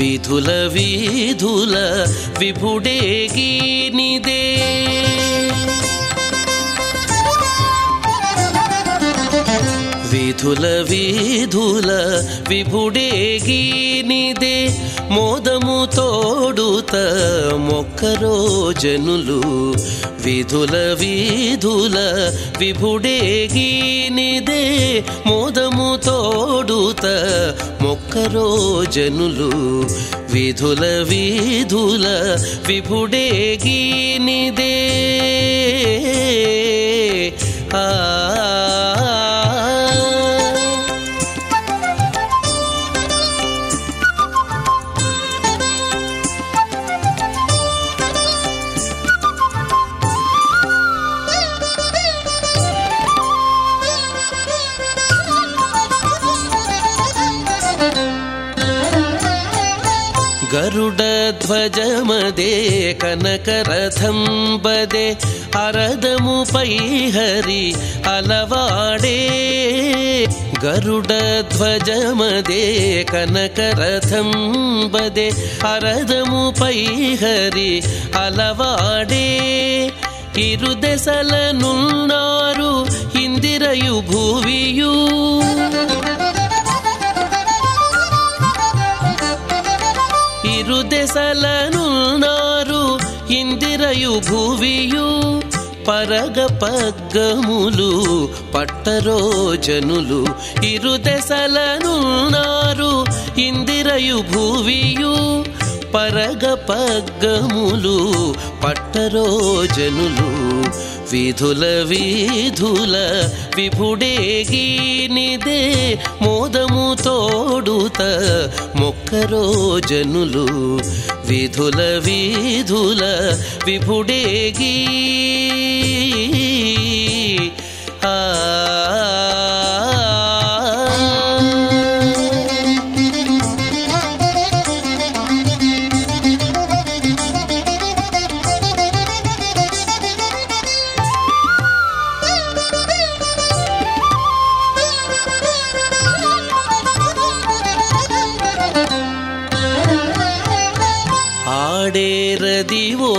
విధుల విధుల వీధుల విభుడేగినిదే విధుల వీధుల విభుడేగినిదే మోదము తోడుత మొక్కరో జనులు. విధుల వీధుల విభుడేగినిదే మోదము తోడుత మొక్కరో జనులు. విధుల వీధుల విభుడేగినిదే ఆ गरुडध्वजमदे कनकरथं बदे हरदमुपैहरि अलवाडे गरुडध्वजमदे कनकरथं बदे हरदमुपैहरि अलवाडे इरुदेसलनुन्नारु हिन्दिरयु भुवियु దశలనున్నారు ఇందిరయు భూవియు ఇరు పరగ పగ్గములు పట్టరోజనులు ఇరుదెసలనున్నారు ఇందిరయు భూవియు పరగ పగ్గములు పట్టరోజనులు విధుల విధుల విపుడే గీనిదే మోదము తోడుత మొక్కరో జనులు. విధుల విధుల విపుడే గీ. ఆ ಮಾಡೇರದಿವೋ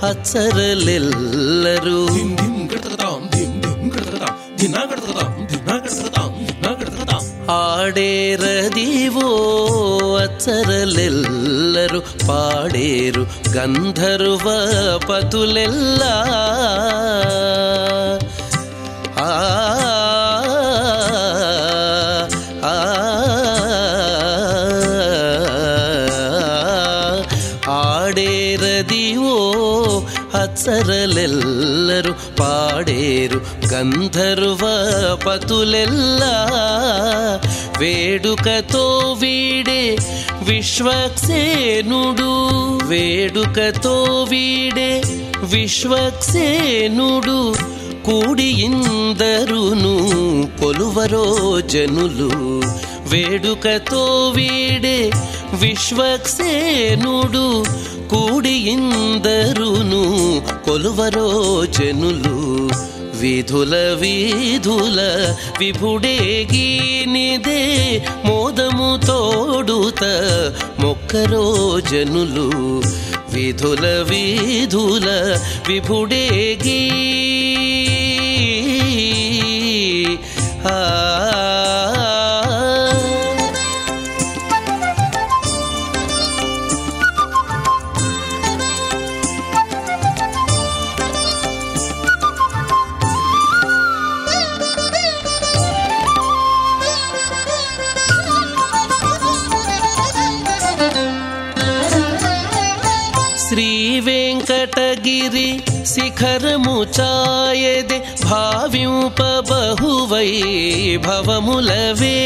ಹತ್ಸರಲೆಲ್ಲರೂ ಹಾಡೇರದಿವೋ ಹತ್ಸರಲೆಲ್ಲರೂ ಪಾಡೇರು ಗಂಧರ್ವ ಪತುಲೆಲ್ಲ. ఆడేరదివో అచ్చరలెల్లరు పాడేరు గంధర్వ పతులెల్లా వేడుకతో వీడే విశ్వక్సేనుడు వేడుకతో వీడే విశ్వక్సేనుడు కూడి ఇందరును కొలువరో జనులు వేడుకతో వీడే విశ్వక్సేనుడు కూడి ఇందరును కొలువరోచనులు విధుల విధుల విభుడే గీనిదే మోదము తోడుత మొక్కరోజనులు విధుల విధుల విభుడే గీ. ఆ गिरि शिखरमुचायदे भाव्युपबहुवै भवमुलवे।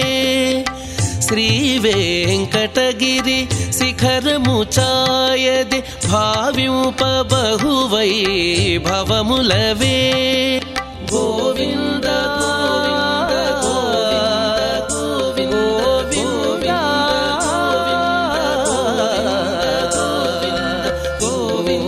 श्रीवेङ्कटगिरि शिखरमुचायदे भाव्युपबहुवै भवमुलवे। भाव्यूपबहुवै भवमु लवे गोविन्द गोविं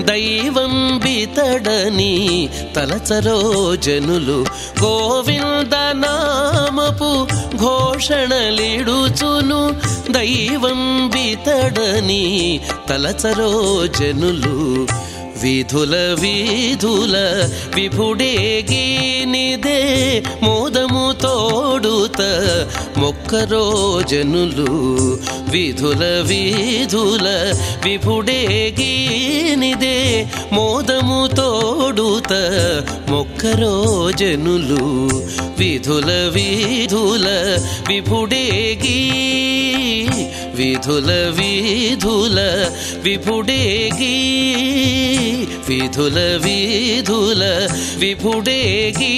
దైవం బితడని తలచరో జనులు. గోవింద నామపు ఘోషణలిడుచును. దైవం బితడని తలచరో జనులు. విధుల విధుల విభుడే గీనిదే మోదము తోడుత మొక్కరో జనులు. విధుల విధుల విపుడే గీనిదే మోదము తోడుత మొక్కరో జనులు. విధుల విధుల విపుడే గీ విధుల విధుల విపుడే గీ విధుల విధుల విపుడే గీ